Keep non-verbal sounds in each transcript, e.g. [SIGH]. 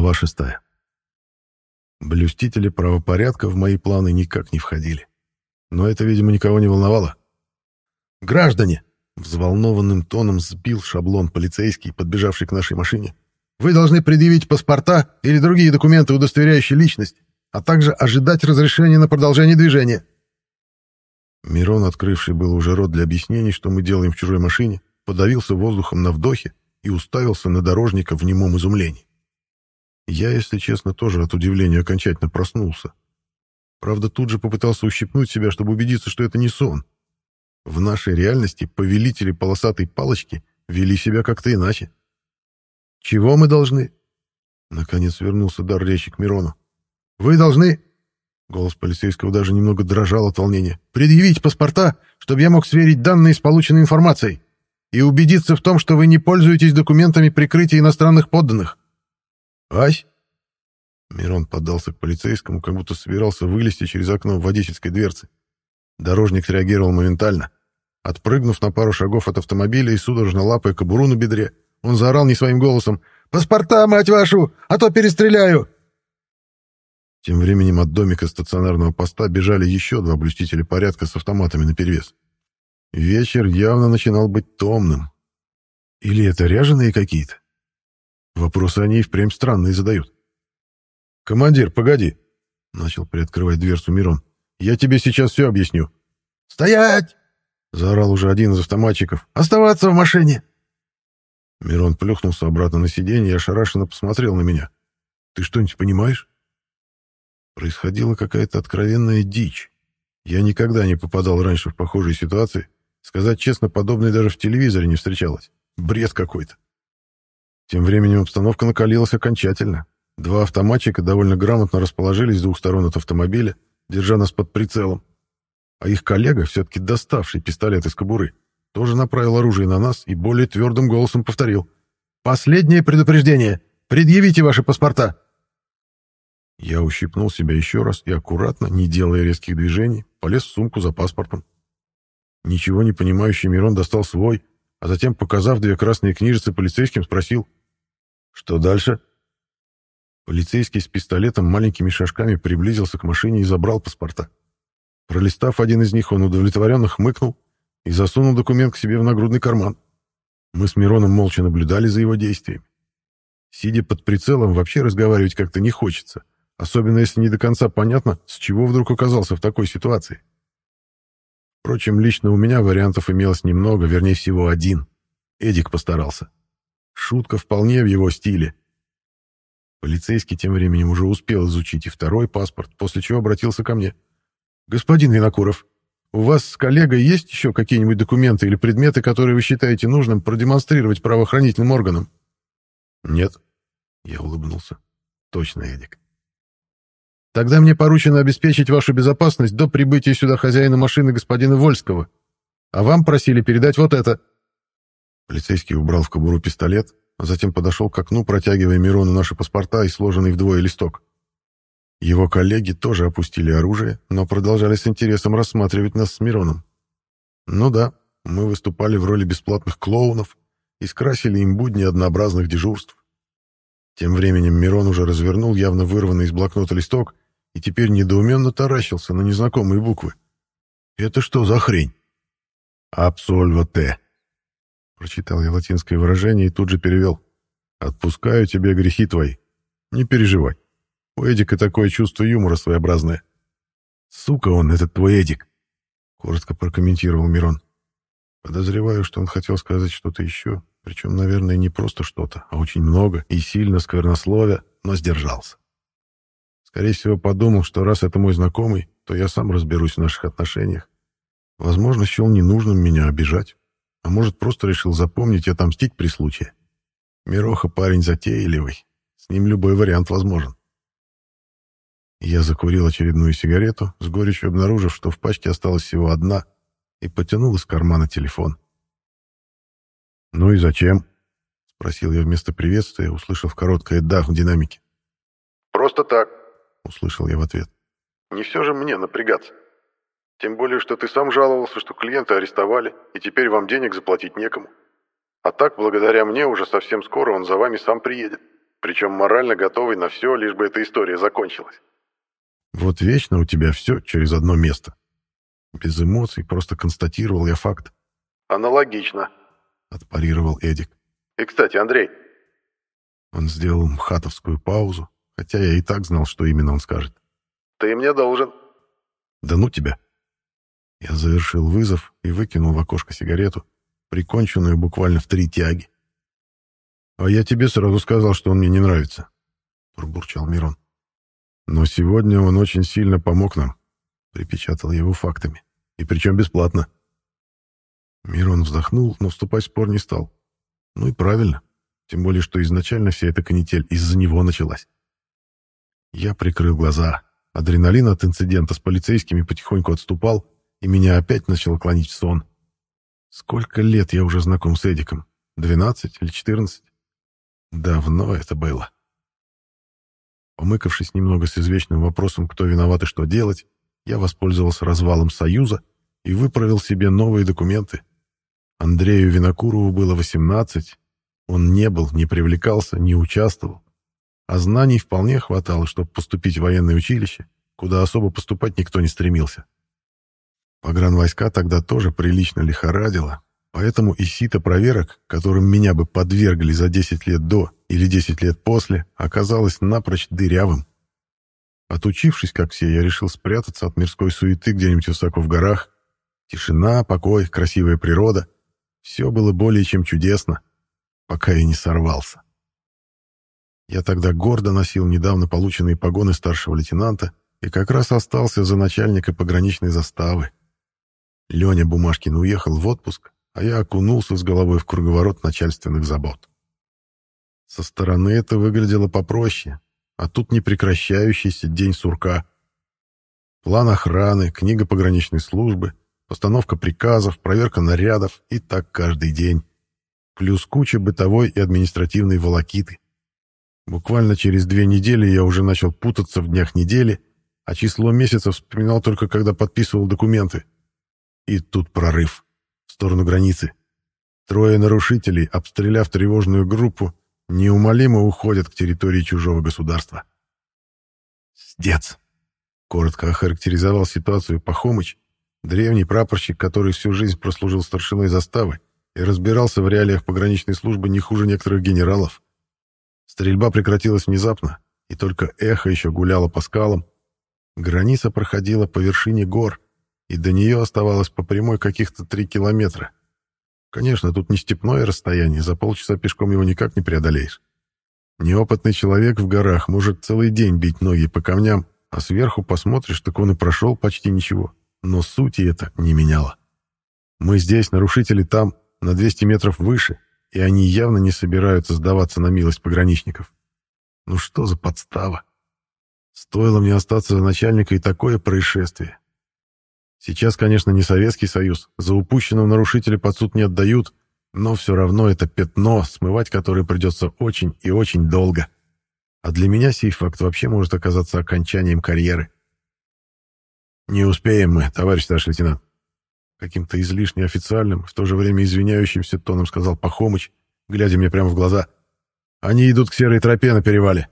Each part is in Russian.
Глава шестая. Блюстители правопорядка в мои планы никак не входили. Но это, видимо, никого не волновало. «Граждане!» — взволнованным тоном сбил шаблон полицейский, подбежавший к нашей машине. «Вы должны предъявить паспорта или другие документы, удостоверяющие личность, а также ожидать разрешения на продолжение движения». Мирон, открывший был уже рот для объяснений, что мы делаем в чужой машине, подавился воздухом на вдохе и уставился на дорожника в немом изумлении. Я, если честно, тоже от удивления окончательно проснулся. Правда, тут же попытался ущипнуть себя, чтобы убедиться, что это не сон. В нашей реальности повелители полосатой палочки вели себя как-то иначе. «Чего мы должны?» Наконец вернулся дар речи к Мирону. «Вы должны...» Голос полицейского даже немного дрожал от волнения. «Предъявить паспорта, чтобы я мог сверить данные с полученной информацией и убедиться в том, что вы не пользуетесь документами прикрытия иностранных подданных. «Ась!» Мирон поддался к полицейскому, как будто собирался вылезти через окно водительской дверцы. Дорожник среагировал моментально. Отпрыгнув на пару шагов от автомобиля и судорожно лапая кобуру на бедре, он заорал не своим голосом «Паспорта, мать вашу, а то перестреляю!» Тем временем от домика стационарного поста бежали еще два блюстителя порядка с автоматами наперевес. Вечер явно начинал быть томным. Или это ряженые какие-то? Вопросы они и впрямь странные задают. «Командир, погоди!» — начал приоткрывать дверцу Мирон. «Я тебе сейчас все объясню». «Стоять!» — заорал уже один из автоматчиков. «Оставаться в машине!» Мирон плюхнулся обратно на сиденье и ошарашенно посмотрел на меня. «Ты что-нибудь понимаешь?» Происходила какая-то откровенная дичь. Я никогда не попадал раньше в похожие ситуации. Сказать честно, подобное даже в телевизоре не встречалось. Бред какой-то. Тем временем обстановка накалилась окончательно. Два автоматчика довольно грамотно расположились с двух сторон от автомобиля, держа нас под прицелом. А их коллега, все-таки доставший пистолет из кобуры, тоже направил оружие на нас и более твердым голосом повторил. «Последнее предупреждение! Предъявите ваши паспорта!» Я ущипнул себя еще раз и аккуратно, не делая резких движений, полез в сумку за паспортом. Ничего не понимающий Мирон достал свой, а затем, показав две красные книжицы полицейским, спросил — что дальше? Полицейский с пистолетом маленькими шажками приблизился к машине и забрал паспорта. Пролистав один из них, он удовлетворенно хмыкнул и засунул документ к себе в нагрудный карман. Мы с Мироном молча наблюдали за его действиями. Сидя под прицелом, вообще разговаривать как-то не хочется, особенно если не до конца понятно, с чего вдруг оказался в такой ситуации. Впрочем, лично у меня вариантов имелось немного, вернее всего один. Эдик постарался. Шутка вполне в его стиле. Полицейский тем временем уже успел изучить и второй паспорт, после чего обратился ко мне. «Господин Винокуров, у вас с коллегой есть еще какие-нибудь документы или предметы, которые вы считаете нужным продемонстрировать правоохранительным органам?» «Нет», — я улыбнулся. «Точно, Эдик». «Тогда мне поручено обеспечить вашу безопасность до прибытия сюда хозяина машины господина Вольского. А вам просили передать вот это». Полицейский убрал в кобуру пистолет, а затем подошел к окну, протягивая Мирону наши паспорта и сложенный вдвое листок. Его коллеги тоже опустили оружие, но продолжали с интересом рассматривать нас с Мироном. Ну да, мы выступали в роли бесплатных клоунов и скрасили им будни однообразных дежурств. Тем временем Мирон уже развернул явно вырванный из блокнота листок и теперь недоуменно таращился на незнакомые буквы. «Это что за хрень?» «Абсольвоте», Прочитал я латинское выражение и тут же перевел. «Отпускаю тебе грехи твои. Не переживай. У Эдика такое чувство юмора своеобразное». «Сука он, этот твой Эдик!» Коротко прокомментировал Мирон. Подозреваю, что он хотел сказать что-то еще, причем, наверное, не просто что-то, а очень много и сильно сквернословя, но сдержался. Скорее всего, подумал, что раз это мой знакомый, то я сам разберусь в наших отношениях. Возможно, счел ненужным меня обижать. А может, просто решил запомнить и отомстить при случае. Мироха парень затейливый. С ним любой вариант возможен. Я закурил очередную сигарету, с горечью обнаружив, что в пачке осталась всего одна, и потянул из кармана телефон. «Ну и зачем?» — спросил я вместо приветствия, услышав короткое «да» в динамике. «Просто так», — услышал я в ответ. «Не все же мне напрягаться». Тем более, что ты сам жаловался, что клиента арестовали, и теперь вам денег заплатить некому. А так, благодаря мне, уже совсем скоро он за вами сам приедет. Причем морально готовый на все, лишь бы эта история закончилась. Вот вечно у тебя все через одно место. Без эмоций, просто констатировал я факт. Аналогично, отпарировал Эдик. И, кстати, Андрей. Он сделал мхатовскую паузу, хотя я и так знал, что именно он скажет. Ты мне должен. Да ну тебя. Я завершил вызов и выкинул в окошко сигарету, приконченную буквально в три тяги. «А я тебе сразу сказал, что он мне не нравится», — пробурчал Мирон. «Но сегодня он очень сильно помог нам», — припечатал его фактами. «И причем бесплатно». Мирон вздохнул, но вступать в спор не стал. Ну и правильно, тем более, что изначально вся эта канитель из-за него началась. Я прикрыл глаза. Адреналин от инцидента с полицейскими потихоньку отступал, и меня опять начало клонить в сон. Сколько лет я уже знаком с Эдиком? Двенадцать или четырнадцать? Давно это было. Помыкавшись немного с извечным вопросом, кто виноват и что делать, я воспользовался развалом Союза и выправил себе новые документы. Андрею Винокурову было 18, он не был, не привлекался, не участвовал. А знаний вполне хватало, чтобы поступить в военное училище, куда особо поступать никто не стремился. Погранвойска тогда тоже прилично лихорадило, поэтому и сито проверок, которым меня бы подвергли за 10 лет до или 10 лет после, оказалось напрочь дырявым. Отучившись, как все, я решил спрятаться от мирской суеты где-нибудь высоко в горах. Тишина, покой, красивая природа — все было более чем чудесно, пока я не сорвался. Я тогда гордо носил недавно полученные погоны старшего лейтенанта и как раз остался за начальника пограничной заставы. Леня Бумашкин уехал в отпуск, а я окунулся с головой в круговорот начальственных забот. Со стороны это выглядело попроще, а тут непрекращающийся день сурка. План охраны, книга пограничной службы, постановка приказов, проверка нарядов и так каждый день. Плюс куча бытовой и административной волокиты. Буквально через две недели я уже начал путаться в днях недели, а число месяцев вспоминал только когда подписывал документы. И тут прорыв. В сторону границы. Трое нарушителей, обстреляв тревожную группу, неумолимо уходят к территории чужого государства. «Сдец!» — коротко охарактеризовал ситуацию Пахомыч, Древний прапорщик, который всю жизнь прослужил старшиной заставы и разбирался в реалиях пограничной службы не хуже некоторых генералов. Стрельба прекратилась внезапно, и только эхо еще гуляло по скалам. Граница проходила по вершине гор, и до нее оставалось по прямой каких-то три километра. Конечно, тут не степное расстояние, за полчаса пешком его никак не преодолеешь. Неопытный человек в горах может целый день бить ноги по камням, а сверху посмотришь, так он и прошел почти ничего но сути это не меняло. Мы здесь, нарушители там, на 200 метров выше, и они явно не собираются сдаваться на милость пограничников. Ну что за подстава? Стоило мне остаться за начальника и такое происшествие. Сейчас, конечно, не Советский Союз, за упущенного нарушителя под суд не отдают, но все равно это пятно, смывать которое придется очень и очень долго. А для меня сей факт вообще может оказаться окончанием карьеры. «Не успеем мы, товарищ старший лейтенант», каким-то излишне официальным, в то же время извиняющимся тоном сказал Пахомыч, глядя мне прямо в глаза. «Они идут к серой тропе на перевале».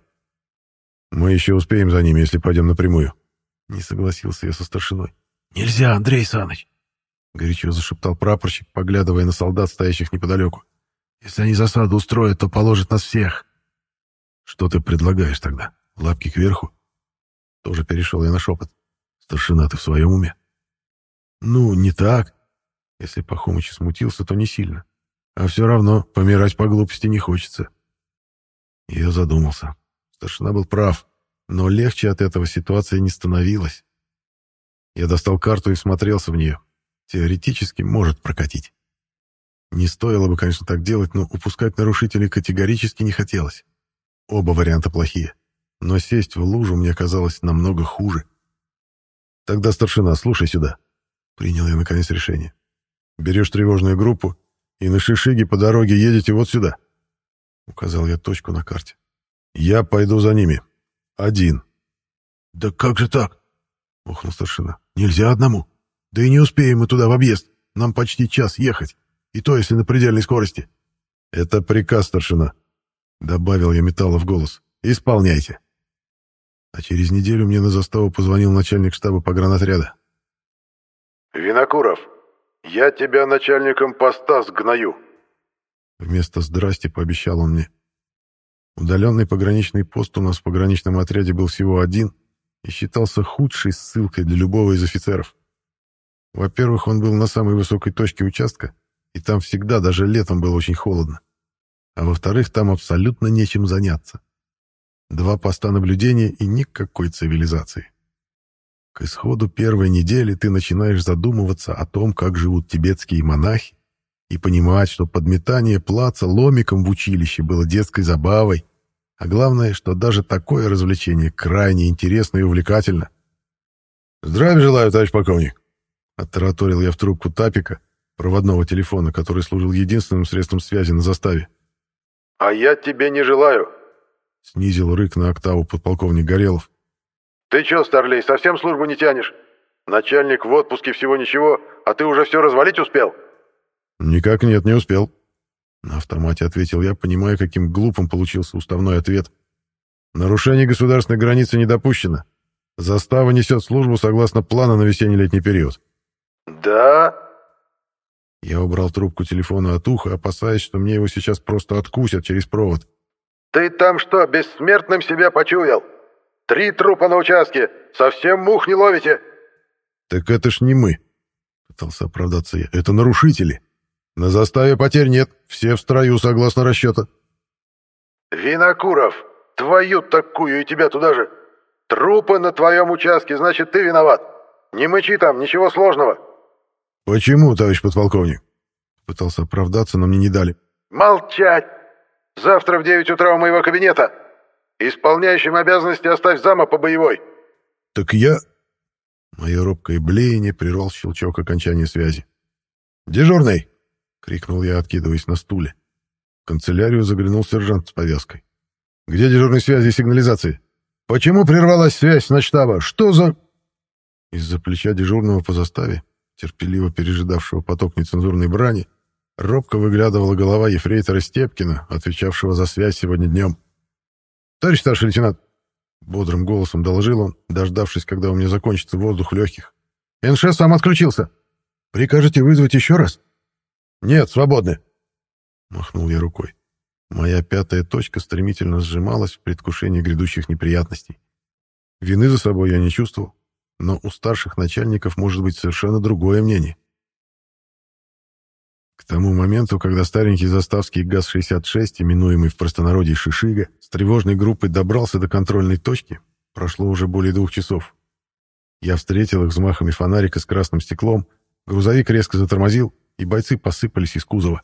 «Мы еще успеем за ними, если пойдем напрямую», — не согласился я со старшиной. «Нельзя, Андрей Саныч», — горячо зашептал прапорщик, поглядывая на солдат, стоящих неподалеку. «Если они засаду устроят, то положат нас всех». «Что ты предлагаешь тогда? Лапки кверху?» Тоже перешел я на шепот. Старшина, ты в своем уме? Ну, не так. Если Пахомыч смутился, то не сильно. А все равно помирать по глупости не хочется. Я задумался. Старшина был прав, но легче от этого ситуация не становилась. Я достал карту и всмотрелся в нее. Теоретически может прокатить. Не стоило бы, конечно, так делать, но упускать нарушителей категорически не хотелось. Оба варианта плохие. Но сесть в лужу мне казалось намного хуже. Тогда, старшина, слушай сюда. Принял я, наконец, решение. Берешь тревожную группу и на шишиге по дороге едете вот сюда. Указал я точку на карте. Я пойду за ними. Один. Да как же так? Охнул старшина. Нельзя одному. Да и не успеем мы туда в объезд. Нам почти час ехать. И то, если на предельной скорости. Это приказ, старшина. — добавил я металла в голос. «Исполняйте». А через неделю мне на заставу позвонил начальник штаба погранотряда. «Винокуров, я тебя начальником поста сгною». Вместо «здрасте» пообещал он мне. Удаленный пограничный пост у нас в пограничном отряде был всего один и считался худшей ссылкой для любого из офицеров. Во-первых, он был на самой высокой точке участка, и там всегда, даже летом, было очень холодно. А во-вторых, там абсолютно нечем заняться. Два поста наблюдения и никакой цивилизации. К исходу первой недели ты начинаешь задумываться о том, как живут тибетские монахи, и понимать, что подметание плаца ломиком в училище было детской забавой, а главное, что даже такое развлечение крайне интересно и увлекательно. «Здравия желаю, товарищ полковник!» Оттараторил я в трубку тапика, проводного телефона, который служил единственным средством связи на заставе. «А я тебе не желаю!» Снизил рык на октаву подполковник Горелов. «Ты чё, старлей, совсем службу не тянешь? Начальник в отпуске всего ничего, а ты уже все развалить успел?» «Никак нет, не успел», — на автомате ответил я, понимая, каким глупым получился уставной ответ. «Нарушение государственной границы не допущено. Застава несет службу согласно плана на весенне-летний период». «Да?» Я убрал трубку телефона от уха, опасаясь, что мне его сейчас просто откусят через провод. «Ты там что, бессмертным себя почуял? Три трупа на участке! Совсем мух не ловите?» «Так это ж не мы», — пытался оправдаться я. «Это нарушители. На заставе потерь нет, все в строю, согласно расчета». «Винокуров, твою такую и тебя туда же! Трупы на твоем участке, значит, ты виноват! Не мычи там, ничего сложного!» «Почему, товарищ подполковник?» Пытался оправдаться, но мне не дали. «Молчать! Завтра в девять утра у моего кабинета! Исполняющим обязанности оставь зама по боевой!» «Так я...» Мое робкое блеяние прервал щелчок окончания связи. «Дежурный!» — крикнул я, откидываясь на стуле. В канцелярию заглянул сержант с повязкой. «Где дежурной связи и сигнализации? Почему прервалась связь с начштаба? Что за...» Из-за плеча дежурного по заставе терпеливо пережидавшего поток нецензурной брани, робко выглядывала голова ефрейтора Степкина, отвечавшего за связь сегодня днем. «Товарищ старший лейтенант!» — бодрым голосом доложил он, дождавшись, когда у меня закончится воздух легких. «НШ сам отключился. Прикажете вызвать еще раз?» «Нет, свободны!» — махнул я рукой. Моя пятая точка стремительно сжималась в предвкушении грядущих неприятностей. Вины за собой я не чувствовал но у старших начальников может быть совершенно другое мнение. К тому моменту, когда старенький заставский ГАЗ-66, именуемый в простонародье «Шишига», с тревожной группой добрался до контрольной точки, прошло уже более двух часов. Я встретил их взмахами фонарика с красным стеклом, грузовик резко затормозил, и бойцы посыпались из кузова.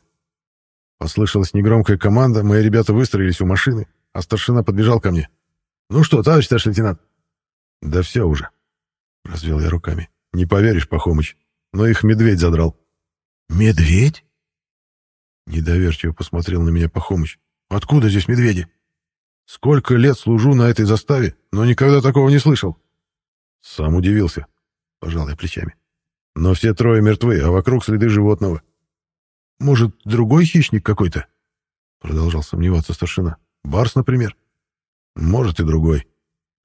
Послышалась негромкая команда, мои ребята выстроились у машины, а старшина подбежал ко мне. «Ну что, товарищ старший лейтенант?» «Да все уже. Развел я руками. Не поверишь, Пахомыч, но их медведь задрал. Медведь? Недоверчиво посмотрел на меня Пахомыч. Откуда здесь медведи? Сколько лет служу на этой заставе, но никогда такого не слышал. Сам удивился, пожал я плечами. Но все трое мертвы, а вокруг следы животного. Может, другой хищник какой-то? Продолжал сомневаться старшина. Барс, например? Может, и другой.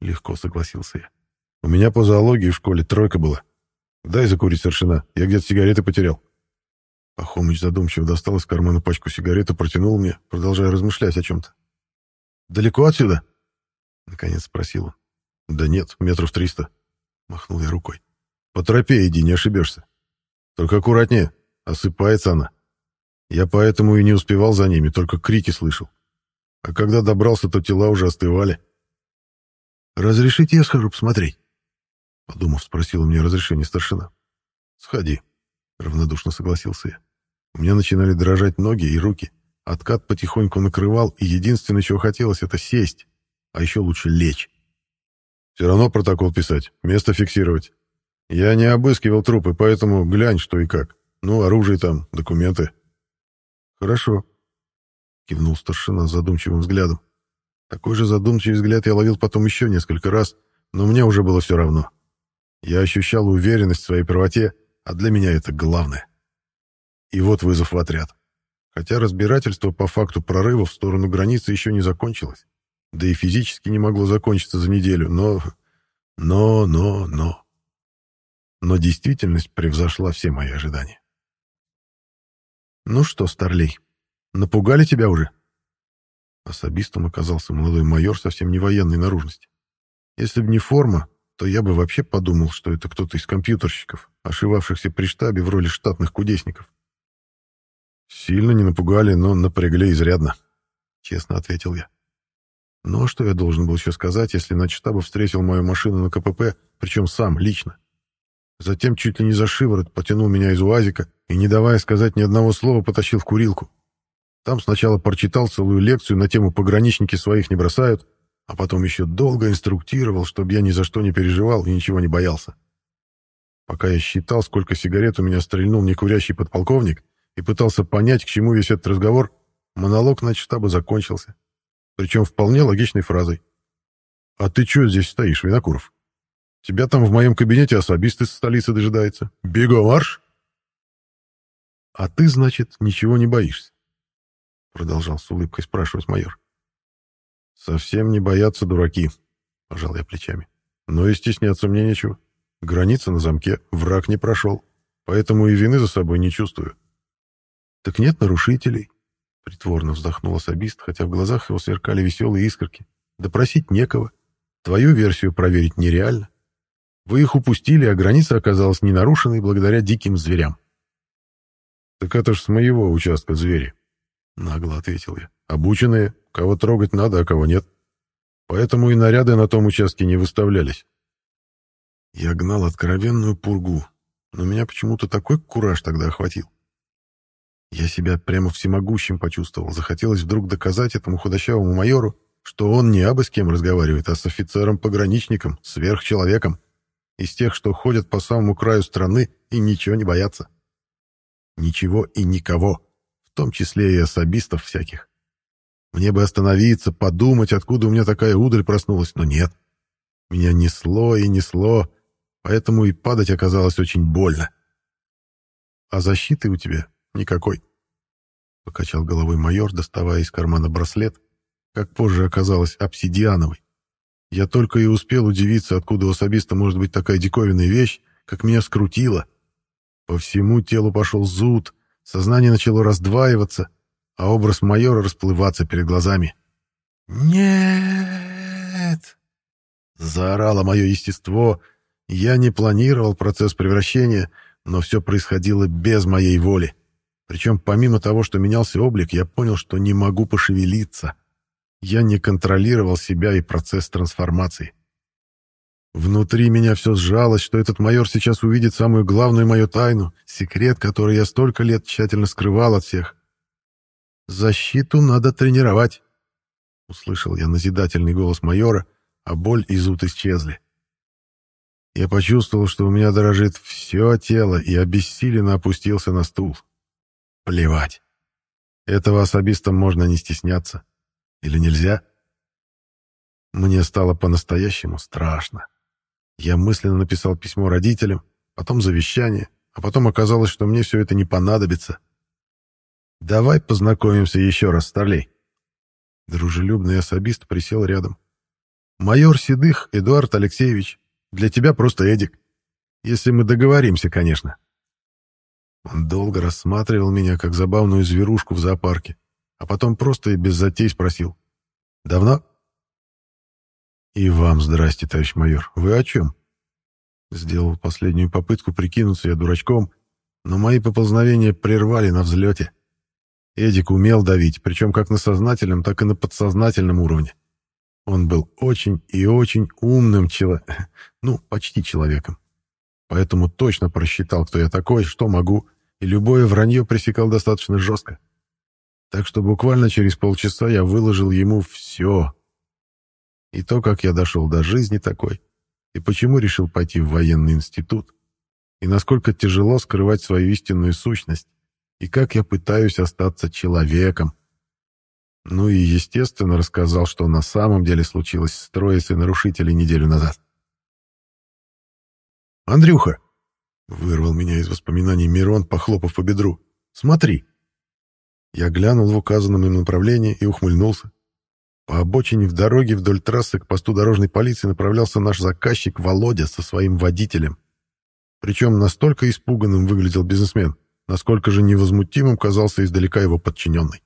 Легко согласился я. У меня по зоологии в школе тройка была. Дай закурить, старшина, я где-то сигареты потерял. Пахомыч задумчиво достал из кармана пачку сигарет и протянул мне, продолжая размышлять о чем-то. «Далеко отсюда?» — наконец спросил он. «Да нет, метров триста», — махнул я рукой. «По тропе иди, не ошибешься. Только аккуратнее, осыпается она. Я поэтому и не успевал за ними, только крики слышал. А когда добрался, то тела уже остывали». «Разрешите я схожу посмотреть?» Подумав, спросил у меня разрешение старшина. «Сходи», — равнодушно согласился я. У меня начинали дрожать ноги и руки. Откат потихоньку накрывал, и единственное, чего хотелось, это сесть, а еще лучше лечь. Все равно протокол писать, место фиксировать. Я не обыскивал трупы, поэтому глянь, что и как. Ну, оружие там, документы. Хорошо, кивнул старшина с задумчивым взглядом. Такой же задумчивый взгляд я ловил потом еще несколько раз, но мне уже было все равно. Я ощущал уверенность в своей правоте, а для меня это главное. И вот вызов в отряд. хотя разбирательство по факту прорыва в сторону границы еще не закончилось, да и физически не могло закончиться за неделю, но... но, но, но... Но действительность превзошла все мои ожидания. «Ну что, Старлей, напугали тебя уже?» Особистом оказался молодой майор совсем не военной наружности. Если бы не форма, то я бы вообще подумал, что это кто-то из компьютерщиков, ошивавшихся при штабе в роли штатных кудесников. «Сильно не напугали, но напрягли изрядно», — честно ответил я. Ну а что я должен был еще сказать, если на штаба встретил мою машину на КПП, причем сам, лично? Затем чуть ли не за шиворот потянул меня из УАЗика и, не давая сказать ни одного слова, потащил в курилку. Там сначала прочитал целую лекцию на тему «Пограничники своих не бросают», а потом еще долго инструктировал, чтобы я ни за что не переживал и ничего не боялся. Пока я считал, сколько сигарет у меня стрельнул некурящий подполковник и пытался понять, к чему весь этот разговор, монолог на штаба закончился. Причем вполне логичной фразой. «А ты что здесь стоишь, Винокуров? Тебя там в моем кабинете особист из столицы дожидается. Бегом марш!» «А ты, значит, ничего не боишься?» Продолжал с улыбкой спрашивать майор. «Совсем не боятся дураки», — пожал я плечами. «Но и стесняться мне нечего. Граница на замке, враг не прошел, поэтому и вины за собой не чувствую». «Так нет нарушителей», — притворно вздохнул особист, хотя в глазах его сверкали веселые искорки. «Допросить некого. Твою версию проверить нереально. Вы их упустили, а граница оказалась не нарушенной благодаря диким зверям. «Так это ж с моего участка звери», — нагло ответил я. «Обученные, кого трогать надо, а кого нет. Поэтому и наряды на том участке не выставлялись». Я гнал откровенную пургу, но меня почему-то такой кураж тогда охватил. Я себя прямо всемогущим почувствовал. Захотелось вдруг доказать этому худощавому майору, что он не абы с кем разговаривает, а с офицером-пограничником, сверхчеловеком из тех, что ходят по самому краю страны и ничего не боятся. Ничего и никого, в том числе и особистов всяких. Мне бы остановиться, подумать, откуда у меня такая удаль проснулась, но нет. Меня несло и несло, поэтому и падать оказалось очень больно. А защиты у тебя никакой. Покачал головой майор, доставая из кармана браслет, как позже оказалось, обсидиановый. Я только и успел удивиться, откуда у особиста может быть такая диковинная вещь, как меня скрутило. По всему телу пошел зуд, сознание начало раздваиваться, а образ майора расплываться перед глазами. «Нет!» — заорало мое естество. Я не планировал процесс превращения, но все происходило без моей воли. Причем помимо того, что менялся облик, я понял, что не могу пошевелиться. Я не контролировал себя и процесс трансформации. Внутри меня все сжалось, что этот майор сейчас увидит самую главную мою тайну, секрет, который я столько лет тщательно скрывал от всех. «Защиту надо тренировать», — услышал я назидательный голос майора, а боль и зуд исчезли. Я почувствовал, что у меня дрожит все тело, и обессиленно опустился на стул. Плевать. Этого особиста можно не стесняться. Или нельзя? Мне стало по-настоящему страшно. Я мысленно написал письмо родителям, потом завещание, а потом оказалось, что мне все это не понадобится. «Давай познакомимся еще раз, Старлей». Дружелюбный особист присел рядом. «Майор Седых Эдуард Алексеевич. Для тебя просто Эдик. Если мы договоримся, конечно». Он долго рассматривал меня, как забавную зверушку в зоопарке а потом просто и без затей спросил. «Давно?» «И вам здрасте, товарищ майор. Вы о чем?» Сделал последнюю попытку прикинуться я дурачком, но мои поползновения прервали на взлете. Эдик умел давить, причем как на сознательном, так и на подсознательном уровне. Он был очень и очень умным человеком, [LAUGHS] ну, почти человеком. Поэтому точно просчитал, кто я такой, что могу, и любое вранье пресекал достаточно жестко. Так что буквально через полчаса я выложил ему все. И то, как я дошел до жизни такой, и почему решил пойти в военный институт, и насколько тяжело скрывать свою истинную сущность, и как я пытаюсь остаться человеком. Ну и, естественно, рассказал, что на самом деле случилось с троицей нарушителей неделю назад. «Андрюха!» — вырвал меня из воспоминаний Мирон, похлопав по бедру. «Смотри!» Я глянул в указанном им направлении и ухмыльнулся. По обочине в дороге вдоль трассы к посту дорожной полиции направлялся наш заказчик Володя со своим водителем. Причем настолько испуганным выглядел бизнесмен, насколько же невозмутимым казался издалека его подчиненный.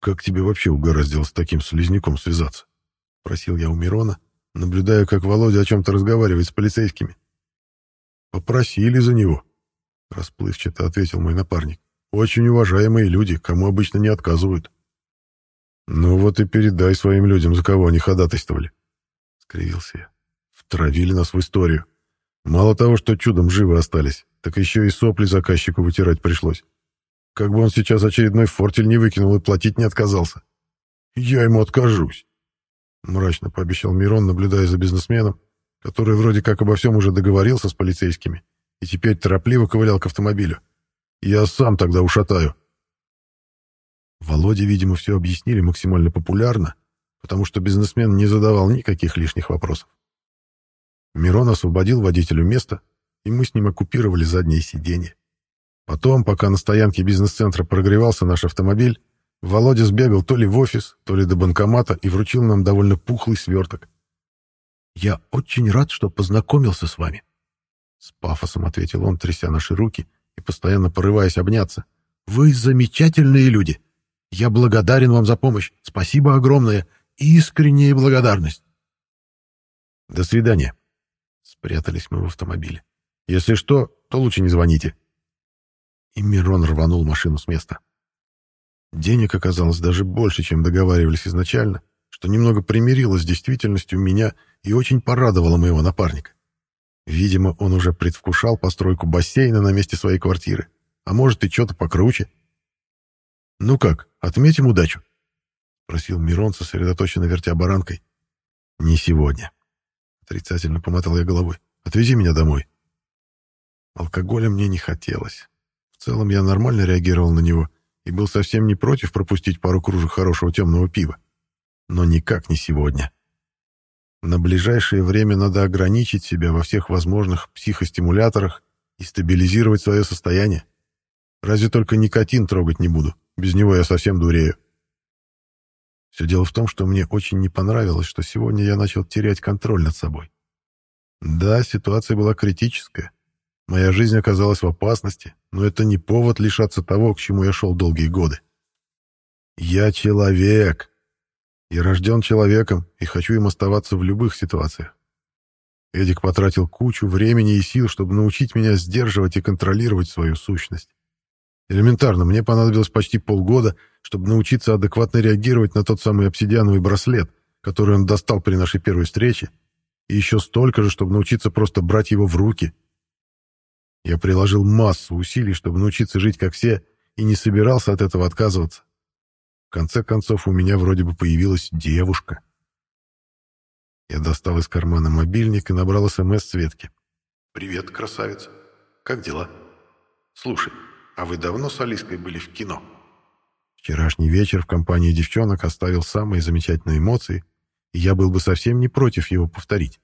«Как тебе вообще угораздило с таким слизняком связаться?» — просил я у Мирона, наблюдая, как Володя о чем-то разговаривает с полицейскими. «Попросили за него», — расплывчато ответил мой напарник. «Очень уважаемые люди, кому обычно не отказывают». «Ну вот и передай своим людям, за кого они ходатайствовали», — скривился я. «Втравили нас в историю. Мало того, что чудом живы остались, так еще и сопли заказчику вытирать пришлось. Как бы он сейчас очередной фортель не выкинул и платить не отказался. Я ему откажусь», — мрачно пообещал Мирон, наблюдая за бизнесменом, который вроде как обо всем уже договорился с полицейскими и теперь торопливо ковылял к автомобилю. «Я сам тогда ушатаю». Володе, видимо, все объяснили максимально популярно, потому что бизнесмен не задавал никаких лишних вопросов. Мирон освободил водителю место, и мы с ним оккупировали заднее сиденье. Потом, пока на стоянке бизнес-центра прогревался наш автомобиль, Володя сбегал то ли в офис, то ли до банкомата и вручил нам довольно пухлый сверток. «Я очень рад, что познакомился с вами», — с пафосом ответил он, тряся наши руки и постоянно порываясь обняться. «Вы замечательные люди. Я благодарен вам за помощь. Спасибо огромное. Искренняя благодарность. До свидания. Спрятались мы в автомобиле. Если что, то лучше не звоните. И Мирон рванул машину с места. Денег оказалось даже больше, чем договаривались изначально, что немного примирило с действительностью меня и очень порадовало моего напарника. Видимо, он уже предвкушал постройку бассейна на месте своей квартиры, а может и что-то покруче. «Ну как, отметим удачу?» — просил Мирон, сосредоточенно вертя баранкой. «Не сегодня». Отрицательно помотал я головой. «Отвези меня домой». Алкоголя мне не хотелось. В целом я нормально реагировал на него и был совсем не против пропустить пару кружек хорошего темного пива. Но никак не сегодня. На ближайшее время надо ограничить себя во всех возможных психостимуляторах и стабилизировать свое состояние. Разве только никотин трогать не буду. Без него я совсем дурею. Все дело в том, что мне очень не понравилось, что сегодня я начал терять контроль над собой. Да, ситуация была критическая. Моя жизнь оказалась в опасности, но это не повод лишаться того, к чему я шел долгие годы. Я человек. Я рожден человеком и хочу им оставаться в любых ситуациях. Эдик потратил кучу времени и сил, чтобы научить меня сдерживать и контролировать свою сущность. Элементарно, мне понадобилось почти полгода, чтобы научиться адекватно реагировать на тот самый обсидиановый браслет, который он достал при нашей первой встрече, и еще столько же, чтобы научиться просто брать его в руки. Я приложил массу усилий, чтобы научиться жить как все, и не собирался от этого отказываться. В конце концов, у меня вроде бы появилась девушка. Я достал из кармана мобильник и набрал СМС Светке. «Привет, красавица. Как дела? Слушай, а вы давно с Алиской были в кино? Вчерашний вечер в компании девчонок оставил самые замечательные эмоции, и я был бы совсем не против его повторить.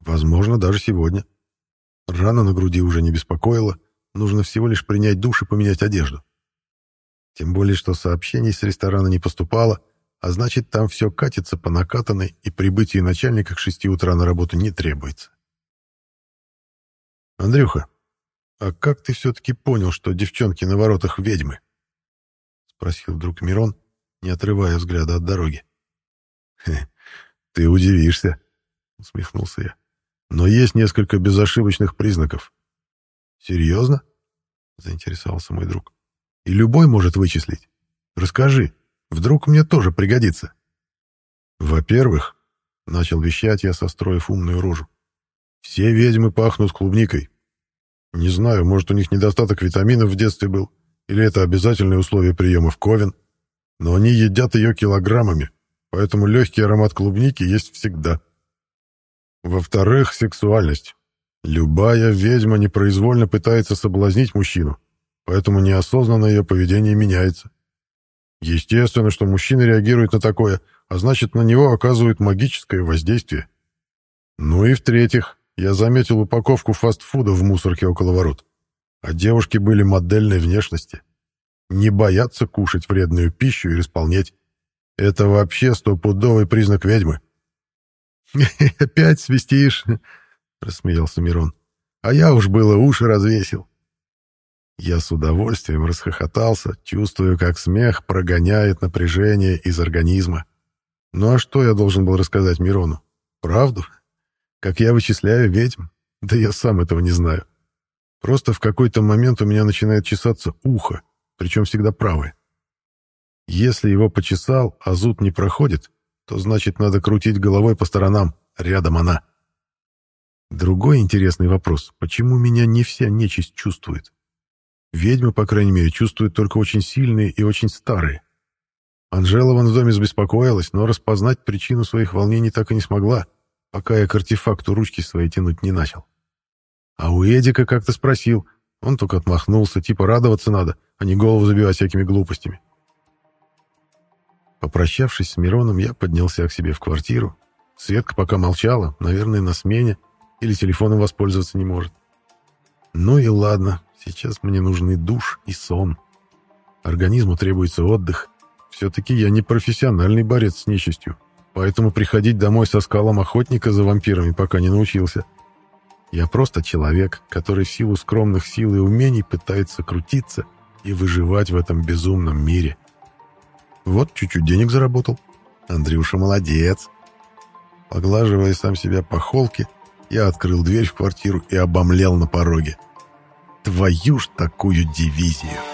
Возможно, даже сегодня. Рана на груди уже не беспокоила, нужно всего лишь принять душ и поменять одежду. Тем более, что сообщений с ресторана не поступало, а значит, там все катится по накатанной, и прибытие начальника к шести утра на работу не требуется. «Андрюха, «А как ты все-таки понял, что девчонки на воротах ведьмы?» — спросил вдруг Мирон, не отрывая взгляда от дороги. «Ты удивишься», — усмехнулся я. «Но есть несколько безошибочных признаков». «Серьезно?» — заинтересовался мой друг. «И любой может вычислить. Расскажи, вдруг мне тоже пригодится». «Во-первых», — начал вещать я, состроив умную рожу, «все ведьмы пахнут клубникой, не знаю, может, у них недостаток витаминов в детстве был, или это обязательное условие приема в ковен, но они едят ее килограммами, поэтому легкий аромат клубники есть всегда. Во-вторых, сексуальность. Любая ведьма непроизвольно пытается соблазнить мужчину, поэтому неосознанно ее поведение меняется. Естественно, что мужчина реагирует на такое, а значит, на него оказывают магическое воздействие. Ну и в-третьих, я заметил упаковку фастфуда в мусорке около ворот. А девушки были модельной внешности. Не бояться кушать вредную пищу и располнять. Это вообще стопудовый признак ведьмы. [LAUGHS] «Опять свистишь?» [LAUGHS] — рассмеялся Мирон. «А я уж было уши развесил». Я с удовольствием расхохотался, чувствуя, как смех прогоняет напряжение из организма. Ну а что я должен был рассказать Мирону? Правду? Как я вычисляю ведьм? Да я сам этого не знаю. Просто в какой-то момент у меня начинает чесаться ухо, причем всегда правое. Если его почесал, а зуд не проходит, то значит надо крутить головой по сторонам, рядом она. Другой интересный вопрос, почему меня не вся нечисть чувствует? Ведьмы, по крайней мере, чувствуют только очень сильные и очень старые. Анжела вон в доме забеспокоилась, но распознать причину своих волнений так и не смогла, пока я к артефакту ручки своей тянуть не начал. А у Эдика как-то спросил, он только отмахнулся, типа радоваться надо, а не голову забивать всякими глупостями. Попрощавшись с Мироном, я поднялся к себе в квартиру. Светка пока молчала, наверное, на смене, или телефоном воспользоваться не может. Ну и ладно, сейчас мне нужны душ и сон. Организму требуется отдых. Все-таки я не профессиональный борец с нечистью, поэтому приходить домой со скалом охотника за вампирами пока не научился. Я просто человек, который в силу скромных сил и умений пытается крутиться и выживать в этом безумном мире. Вот чуть-чуть денег заработал. Андрюша молодец. Поглаживая сам себя по холке, я открыл дверь в квартиру и обомлел на пороге. Твою ж такую дивизию!